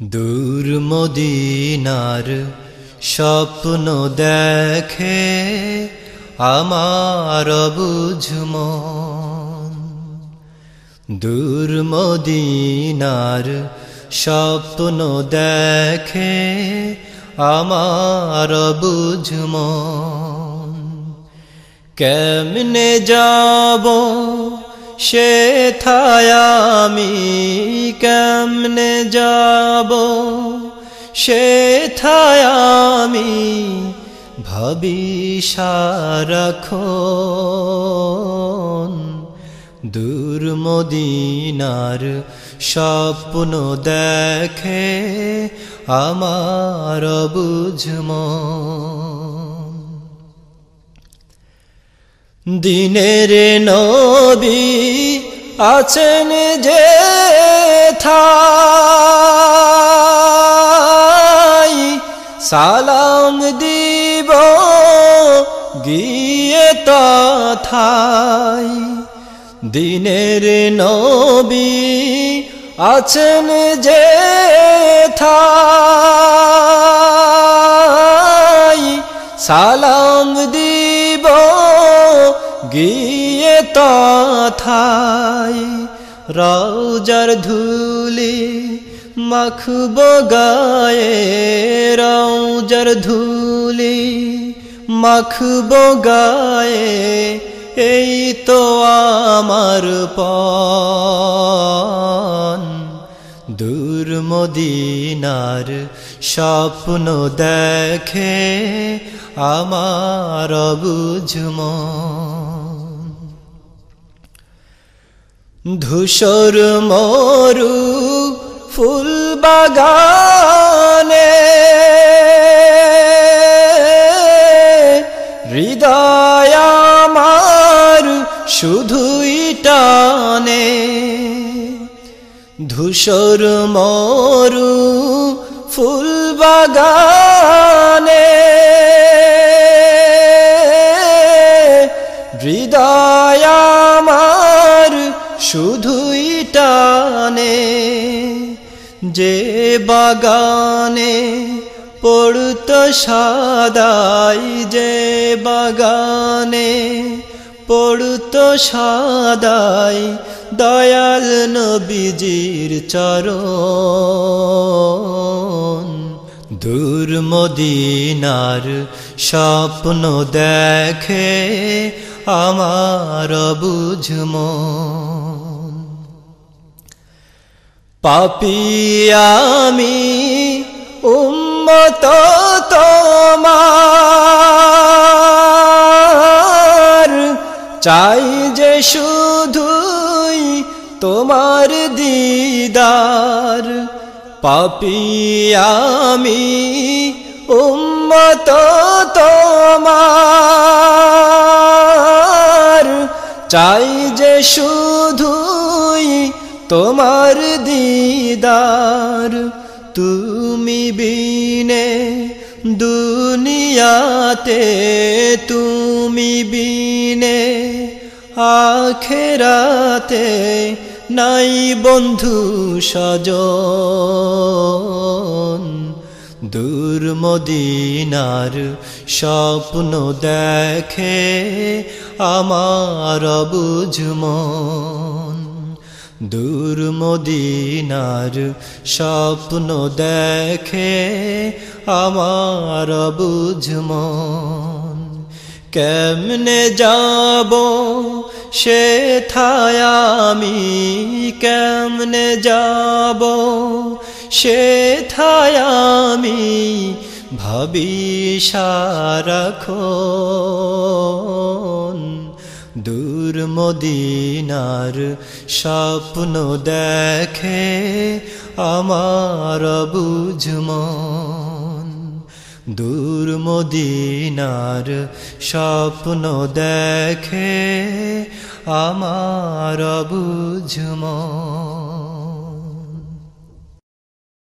দূর মদিনার স্বপ্ন দেখে আমার বুঝম দূর মদিনার স্বপ্ন দেখে আমার বুঝম কেমনে যাব সে থায়ামি কেমনে যাব? সে থায়ামি ভাবি সারাখো দূর মদিনার স্বপ্ন দেখে আমার বুঝম দিনের নবী আছেন যে থাই সালাম দিব গিয়ে তথাই। দিনের নবী আছেন যে থাই সালাম দিব গিয়ে তথাই রৌজার ধুলি মাখব গায়ে রৌজার ধুলি মাখব গায়ে, এই তো আমার পন দূর মদিনার স্বপ্ন দেখে আমার বুঝম ধূসর মরু ফুল বাগানে হৃদয় আমার শুধুই ধূসর মরু ফুল বাগানে। হৃদয় আমার শুধুই টানে যে বাগানে পড়ত সাদাই, যে বাগানে পড়ত সাদাই দয়াল নবীজির চরণ। দূর মদিনার স্বপ্ন দেখে আমার বুঝম পাপি আমি উম্মত তোমার। চাই যে শুধুই তোমার দিদার। পাপি আমি উম্মত তোমার। চাই যে শুধুই তোমার দিদার। তুমি বিনে দুনিয়াতে, তুমি বিনে আখেরাতে নাই বন্ধু সজন দূর মদিনার স্বপ্ন দেখে আমার বুঝমন দূর মদিনার স্বপ্ন দেখে আমার বুঝমন কেমনে যাব? সে থায়ামি কেমনে যাব? সে থায়ামি ভাবি সারাখন দূর মদিনার স্বপ্ন দেখে আমার বুঝমন দূর মদিনার স্বপ্ন দেখে আমার বুঝমন